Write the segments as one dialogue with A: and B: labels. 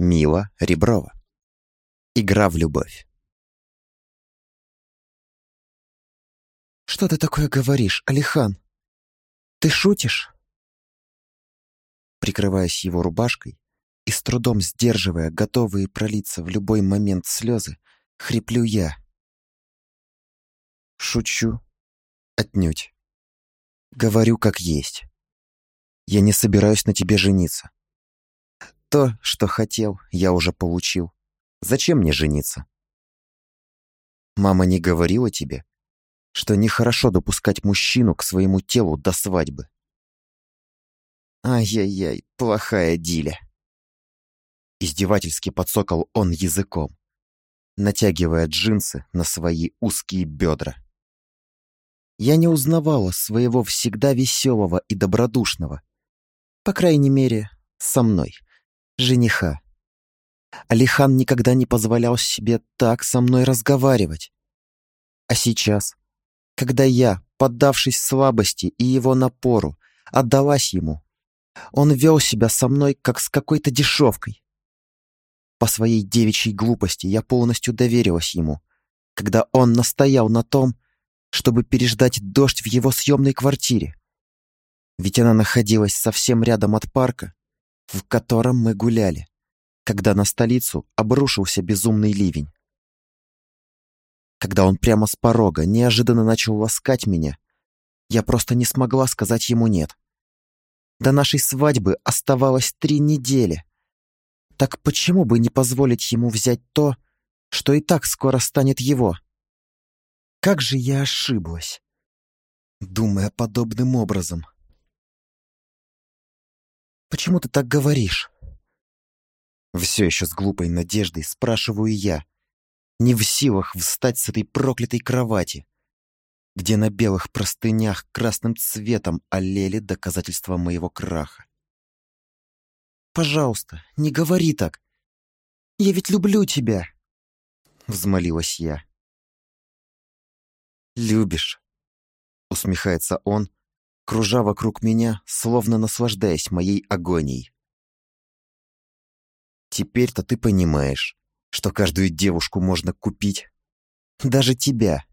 A: Мила Реброва. Игра в любовь.
B: «Что ты такое говоришь, Алихан? Ты шутишь?» Прикрываясь его рубашкой и с трудом сдерживая готовые пролиться в любой момент слезы, хриплю я.
A: Шучу. Отнюдь. Говорю как есть. Я не собираюсь на тебе жениться. То, что хотел, я уже получил. Зачем мне жениться? Мама не говорила тебе, что нехорошо допускать мужчину к своему телу до свадьбы. Ай-яй-яй, плохая Диля. Издевательски подсокал он языком, натягивая джинсы на свои узкие бедра. Я не узнавала своего всегда веселого и добродушного, по крайней мере, со мной, жениха. Алихан никогда не позволял себе так со мной разговаривать. А сейчас, когда я, поддавшись слабости и его напору, отдалась ему, он вел себя со мной, как с какой-то дешевкой. По своей девичьей глупости я полностью доверилась ему, когда он настоял на том, чтобы переждать дождь в его съемной квартире. Ведь она находилась совсем рядом от парка, в котором мы гуляли, когда на столицу обрушился безумный ливень когда он прямо с порога неожиданно начал ласкать меня, я просто не смогла сказать ему «нет». До нашей свадьбы оставалось три недели. Так почему бы не позволить ему взять то, что и так скоро станет его? Как же я ошиблась, думая подобным образом. «Почему ты так говоришь?» Все еще с глупой надеждой спрашиваю я, не в силах встать с этой проклятой кровати, где на белых простынях красным цветом олели доказательства моего краха. «Пожалуйста, не говори так. Я ведь люблю тебя!» Взмолилась я. «Любишь?» Усмехается он, кружа вокруг меня, словно наслаждаясь моей агонией. «Теперь-то ты понимаешь, что каждую девушку можно купить. Даже тебя.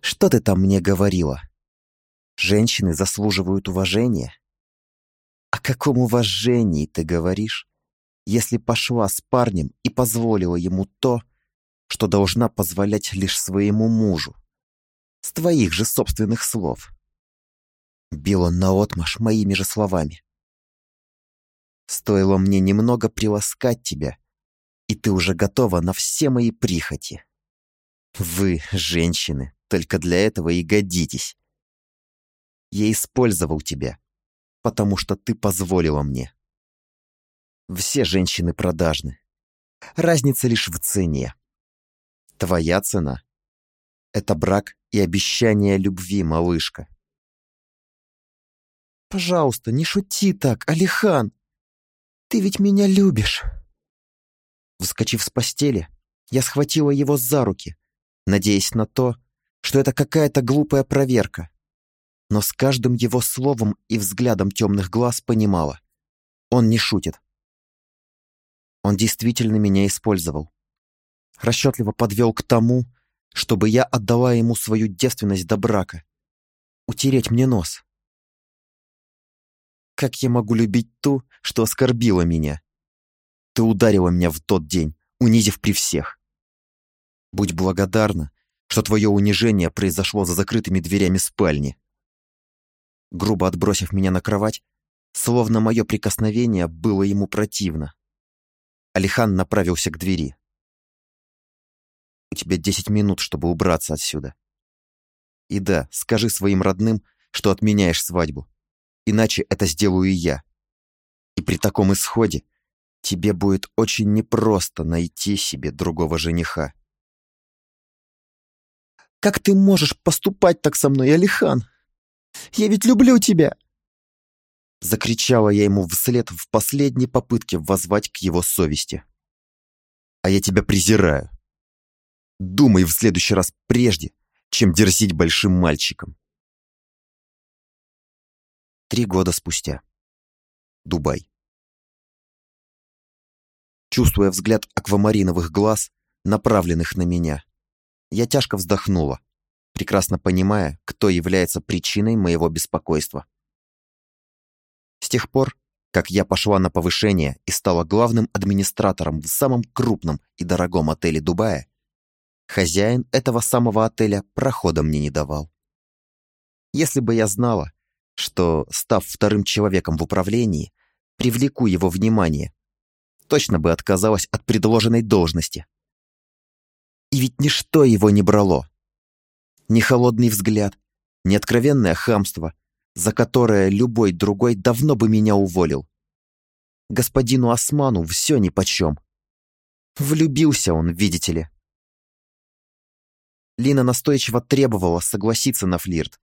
A: Что ты там мне говорила? Женщины заслуживают уважения. О каком уважении ты говоришь, если пошла с парнем и позволила ему то, что должна позволять лишь своему мужу? С твоих же собственных слов. Бил он наотмашь моими же словами. Стоило мне немного приласкать тебя, и ты уже готова на все мои прихоти. Вы, женщины, только для этого и годитесь. Я использовал тебя, потому что ты позволила мне. Все женщины продажны. Разница лишь в цене. Твоя цена — это брак и обещание любви, малышка. Пожалуйста, не шути так, Алихан. Ты ведь меня любишь. Вскочив с постели, я схватила его за руки, надеясь на то, что это какая-то глупая проверка. Но с каждым его словом и взглядом темных глаз понимала. Он не шутит. Он действительно меня использовал. Расчетливо подвел к тому, чтобы я отдала ему свою девственность до брака. Утереть мне нос. Как я могу любить ту, что оскорбила меня? Ты ударила меня в тот день, унизив при всех. Будь благодарна, что твое унижение произошло за закрытыми дверями спальни. Грубо отбросив меня на кровать, словно мое прикосновение было ему противно. Алихан направился к двери. «У тебя десять минут, чтобы убраться отсюда. И да, скажи своим родным, что отменяешь свадьбу, иначе это сделаю и я. И при таком исходе тебе будет очень непросто найти себе другого жениха. «Как ты можешь поступать так со мной, Алихан? Я ведь люблю тебя!» Закричала я ему вслед в последней попытке воззвать к его совести. «А я тебя презираю. Думай в следующий раз прежде, чем дерзить большим мальчиком». Три года спустя. Дубай. чувствуя взгляд аквамариновых глаз, направленных на меня. Я тяжко вздохнула, прекрасно понимая, кто является причиной моего беспокойства. С тех пор, как я пошла на повышение и стала главным администратором в самом крупном и дорогом отеле Дубая, хозяин этого самого отеля прохода мне не давал. Если бы я знала, что, став вторым человеком в управлении, привлеку его внимание, точно бы отказалась от предложенной должности. И ведь ничто его не брало. Ни холодный взгляд, ни откровенное хамство, за которое любой другой давно бы меня уволил. Господину Осману все нипочем. Влюбился он, видите ли. Лина настойчиво требовала согласиться на флирт,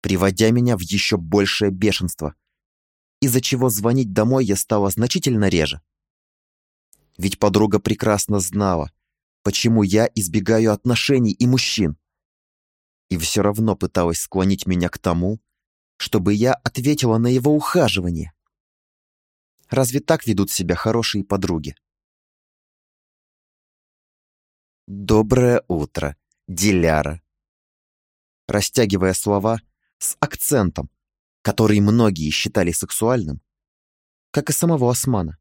A: приводя меня в еще большее бешенство, из-за чего звонить домой я стала значительно реже. Ведь подруга прекрасно знала, почему я избегаю отношений и мужчин. И все равно пыталась склонить меня к тому, чтобы я ответила на его ухаживание. Разве так ведут себя хорошие подруги? «Доброе утро, Диляра!» Растягивая слова с акцентом, который многие считали сексуальным, как и самого Османа,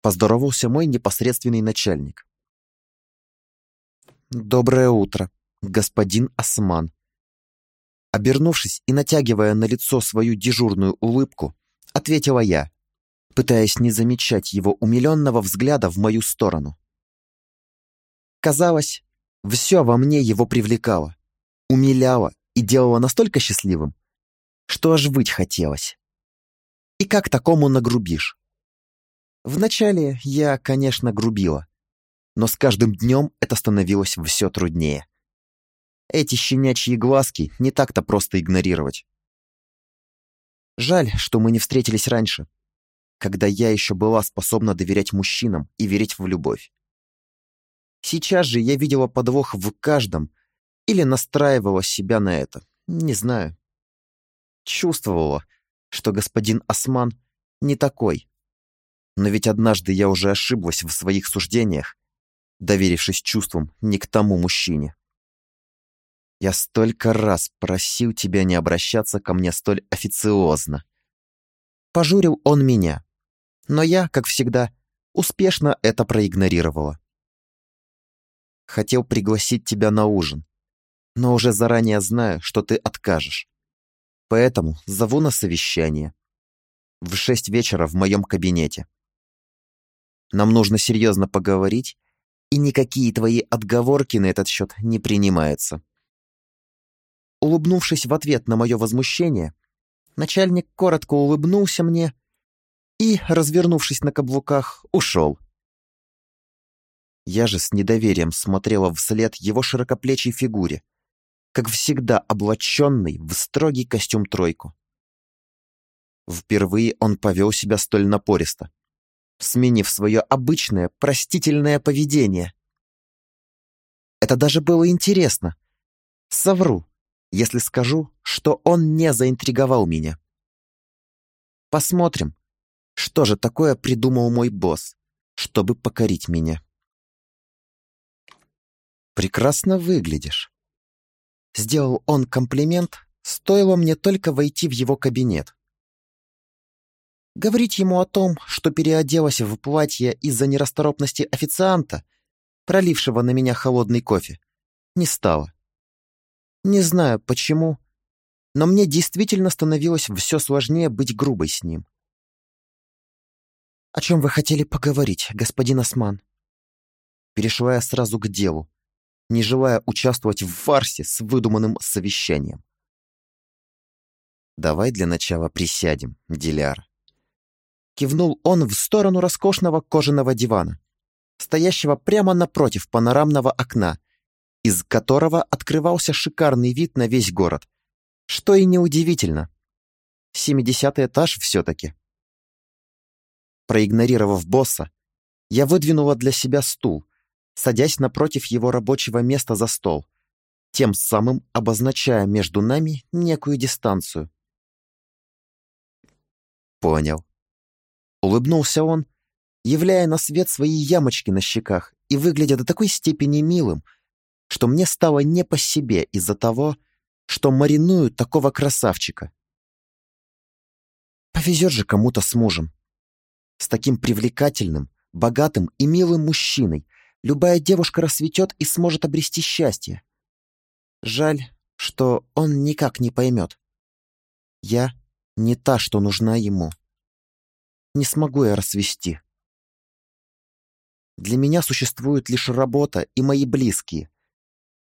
A: поздоровался мой непосредственный начальник. «Доброе утро, господин Осман!» Обернувшись и натягивая на лицо свою дежурную улыбку, ответила я, пытаясь не замечать его умиленного взгляда в мою сторону. Казалось, все во мне его привлекало, умиляло и делало настолько счастливым, что аж выть хотелось. И как такому нагрубишь? Вначале я, конечно, грубила, но с каждым днем это становилось все труднее. Эти щенячьи глазки не так-то просто игнорировать. Жаль, что мы не встретились раньше, когда я еще была способна доверять мужчинам и верить в любовь. Сейчас же я видела подвох в каждом или настраивала себя на это, не знаю. Чувствовала, что господин Осман не такой. Но ведь однажды я уже ошиблась в своих суждениях, доверившись чувствам не к тому мужчине. Я столько раз просил тебя не обращаться ко мне столь официозно. Пожурил он меня, но я, как всегда, успешно это проигнорировала. Хотел пригласить тебя на ужин, но уже заранее знаю, что ты откажешь. Поэтому зову на совещание. В шесть вечера в моем кабинете. Нам нужно серьезно поговорить, и никакие твои отговорки на этот счет не принимаются. Улыбнувшись в ответ на мое возмущение, начальник коротко улыбнулся мне и, развернувшись на каблуках, ушел. Я же с недоверием смотрела вслед его широкоплечей фигуре, как всегда облаченный в строгий костюм-тройку. Впервые он повел себя столь напористо, сменив свое обычное простительное поведение. Это даже было интересно. Совру, если скажу, что он не заинтриговал меня. Посмотрим, что же такое придумал мой босс, чтобы покорить меня. Прекрасно выглядишь. Сделал он комплимент, стоило мне только войти в его кабинет. Говорить ему о том, что переоделась в платье из-за нерасторопности официанта, пролившего на меня холодный кофе, не стало. Не знаю, почему, но мне действительно становилось все сложнее быть грубой с ним. «О чем вы хотели поговорить, господин Осман?» Перешла я сразу к делу, не желая участвовать в фарсе с выдуманным совещанием. «Давай для начала присядем, Диляр». Кивнул он в сторону роскошного кожаного дивана, стоящего прямо напротив панорамного окна, из которого открывался шикарный вид на весь город. Что и неудивительно. Семидесятый этаж все-таки. Проигнорировав босса, я выдвинула для себя стул, садясь напротив его рабочего места за стол, тем самым обозначая между нами некую дистанцию. «Понял». Улыбнулся он, являя на свет свои ямочки на щеках и выглядя до такой степени милым, что мне стало не по себе из-за того, что маринуют такого красавчика. Повезет же кому-то с мужем. С таким привлекательным, богатым и милым мужчиной любая девушка расцветет и сможет обрести счастье. Жаль, что он никак не поймет. Я не та, что нужна ему. Не смогу я расцвести. Для меня существует лишь работа и мои близкие.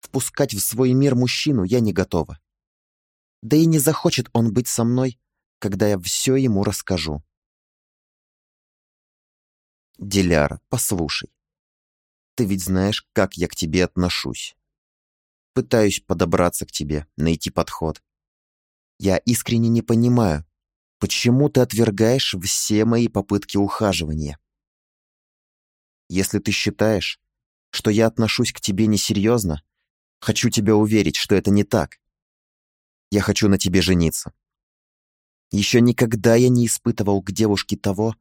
A: Впускать в свой мир мужчину я не готова. Да и не захочет он быть со мной, когда я все ему расскажу. Диляра, послушай. Ты ведь знаешь, как я к тебе отношусь. Пытаюсь подобраться к тебе, найти подход. Я искренне не понимаю, почему ты отвергаешь все мои попытки ухаживания. Если ты считаешь, что я отношусь к тебе несерьезно, хочу тебя уверить, что это не так. Я хочу на тебе жениться. Еще никогда я не испытывал к девушке того,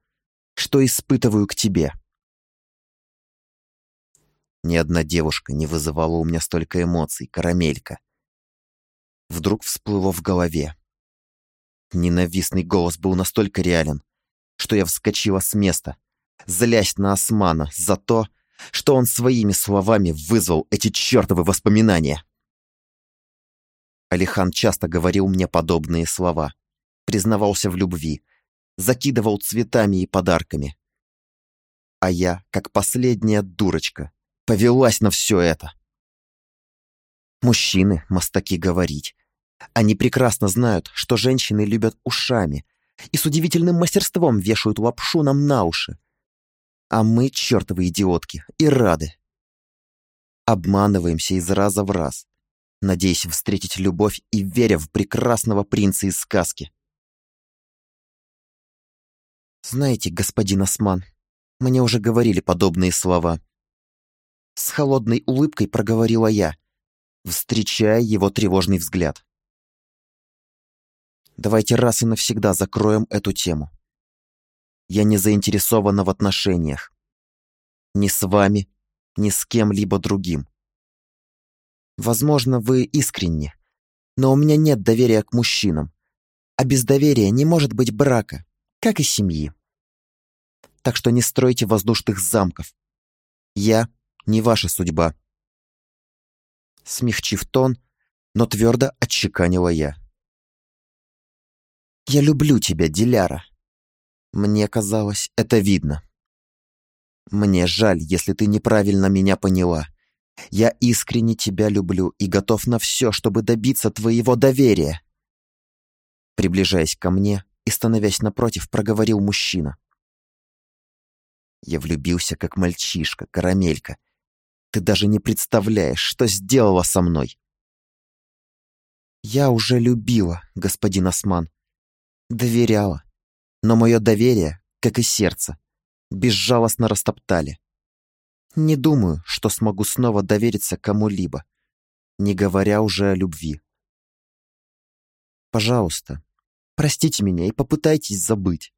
A: что испытываю к тебе. Ни одна девушка не вызывала у меня столько эмоций, карамелька. Вдруг всплыло в голове. Ненавистный голос был настолько реален, что я вскочила с места, злясь на Османа за то, что он своими словами вызвал эти чертовы воспоминания. Алихан часто говорил мне подобные слова, признавался в любви, закидывал цветами и подарками. А я, как последняя дурочка, повелась на все это. Мужчины, мастаки говорить. Они прекрасно знают, что женщины любят ушами и с удивительным мастерством вешают лапшу нам на уши. А мы, чертовы идиотки, и рады. Обманываемся из раза в раз, надеясь встретить любовь и веря в прекрасного принца из сказки. Знаете, господин Осман, мне уже говорили подобные слова. С холодной улыбкой проговорила я, встречая его тревожный взгляд. Давайте раз и навсегда закроем эту тему. Я не заинтересована в отношениях. Ни с вами, ни с кем-либо другим. Возможно, вы искренни, но у меня нет доверия к мужчинам, а без доверия не может быть брака, как и семьи. Так что не стройте воздушных замков. Я не ваша судьба. Смягчив тон, но твердо отчеканила я. Я люблю тебя, Диляра. Мне казалось, это видно. Мне жаль, если ты неправильно меня поняла. Я искренне тебя люблю и готов на все, чтобы добиться твоего доверия. Приближаясь ко мне и становясь напротив, проговорил мужчина. Я влюбился, как мальчишка, карамелька, ты даже не представляешь, что сделала со мной. Я уже любила, господин Осман. Доверяла. Но мое доверие, как и сердце, безжалостно растоптали. Не думаю, что смогу снова довериться кому-либо, не говоря уже о любви. Пожалуйста, простите меня и попытайтесь забыть.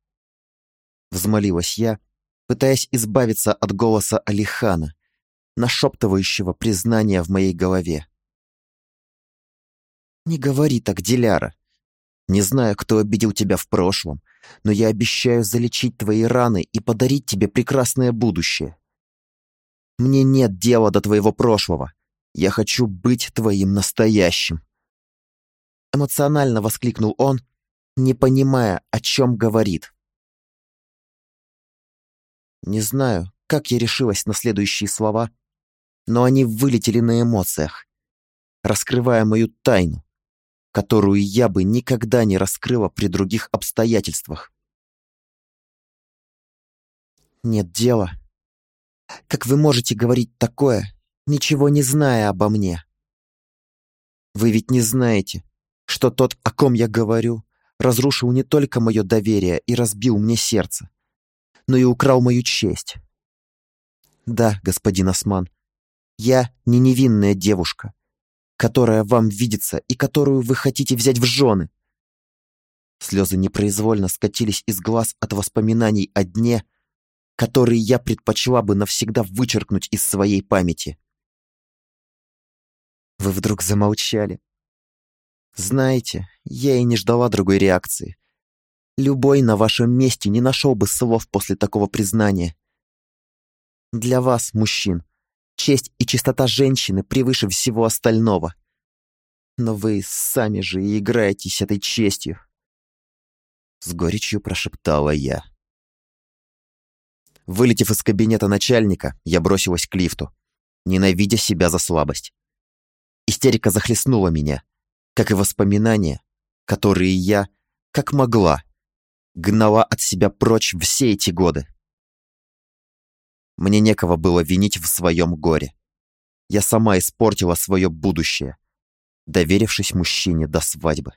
A: Взмолилась я, пытаясь избавиться от голоса Алихана, нашептывающего признания в моей голове. «Не говори так, Диляра. Не знаю, кто обидел тебя в прошлом, но я обещаю залечить твои раны и подарить тебе прекрасное будущее. Мне нет дела до твоего прошлого. Я хочу быть твоим настоящим». Эмоционально воскликнул он, не понимая, о чем говорит. Не знаю, как я решилась на следующие слова, но они вылетели на эмоциях, раскрывая мою тайну, которую я бы никогда не раскрыла при других обстоятельствах. Нет дела. Как вы можете говорить такое, ничего не зная обо мне? Вы ведь не знаете, что тот, о ком я говорю, разрушил не только мое доверие и разбил мне сердце, но и украл мою честь. Да, господин Осман, я не невинная девушка, которая вам видится и которую вы хотите взять в жены. Слезы непроизвольно скатились из глаз от воспоминаний о дне, которые я предпочла бы навсегда вычеркнуть из своей памяти. Вы вдруг замолчали. Знаете, я и не ждала другой реакции. Любой на вашем месте не нашел бы слов после такого признания. Для вас, мужчин, честь и чистота женщины превыше всего остального. Но вы сами же и играетесь этой честью. С горечью прошептала я. Вылетев из кабинета начальника, я бросилась к лифту, ненавидя себя за слабость. Истерика захлестнула меня, как и воспоминания, которые я, как могла, гнала от себя прочь все эти годы. Мне некого было винить в своем горе. Я сама испортила свое будущее, доверившись мужчине до свадьбы.